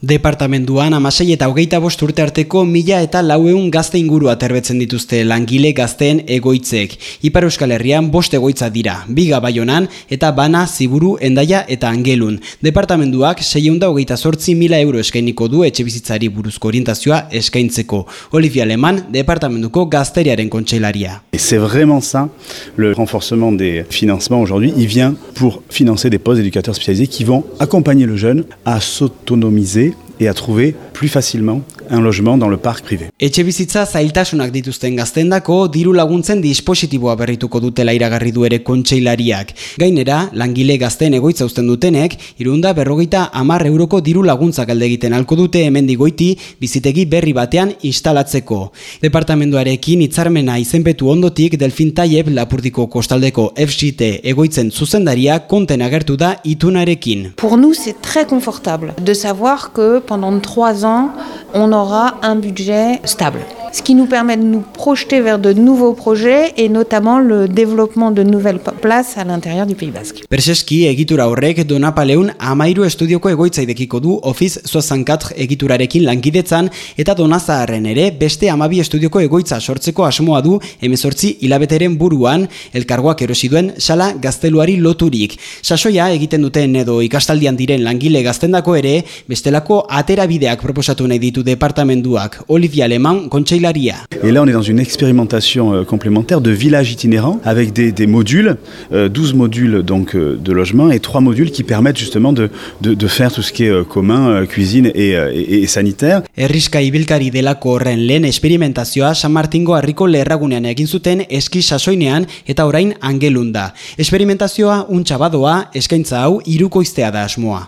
Departamenduan amasei eta hogeita bost urte arteko mila eta laueun gazte inguru aterbetzen dituzte langile gazteen egoitzek. Ipar Euskal Herrian bost egoitza dira, biga baionan eta bana ziburu endaia eta angelun. Departamenduak seieunda hogeita sortzi mila euro eskainiko du etxe bizitzari buruzko orientazioa eskaintzeko. Olivia Aleman, departamenduko gazteriaren kontseilaria. C'est vraiment ça, le renforcement des financements aujourd'hui, il vient pour financer des postes d'éducateurs spécialisés qui vont accompagner le jeune à s'autonomiser et à trouver plus facilement un logement dans le parc privé. Etxe bizitza zailtasunak dituzten gaztendako diru laguntzen dispositiboa berrituko dutela iragarri du ere kontseilariak. Gainera, langile gazten egoitza uzten dutenek, irunda berrogeita amar euroko diru laguntzak alde egiten alko dute hemen digoiti bizitegi berri batean instalatzeko. Departamenduarekin hitzarmena izenpetu ondotik Delfin Taieb Lapurdiko kostaldeko FGT egoitzen zuzendaria konten agertu da itunarekin. Pour nous, c'est très confortable de savoir que pendant trois ans, on aura un budget stable. Ce qui nous permet de nous projeter vers de nouveaux projets et notamment le développement de nouvelles places à l'intérieur du Pays Basque. Perseski egitura horrek Donapaleun amairu estudioko egoitza idekiko du Office 64 egiturarekin lankidetzan eta Donazaharren ere beste amabi estudioko egoitza sortzeko asmoa du emezortzi hilabeteren buruan elkargoak erosi duen sala gazteluari loturik. Sasoia egiten duten edo ikastaldian diren langile gaztendako ere bestelako aterabideak proposatu nahi ditu departamenduak. Olivia Aleman kontxe Et là, on est dans une expérimentation euh, complémentaire de village itinérant avec des, des modules, euh, 12 modules donc euh, de logement et 3 modules qui permettent justement de, de, de faire tout ce qui est euh, commun, euh, cuisine et, euh, et, et sanitaire. Erriska ibilkari delako horren lehen esperimentazioa San Martingo harriko lerragunean egin zuten eski sasoinean eta orain angelunda. Esperimentazioa untxa badoa, eskaintza hau irukoiztea da asmoa.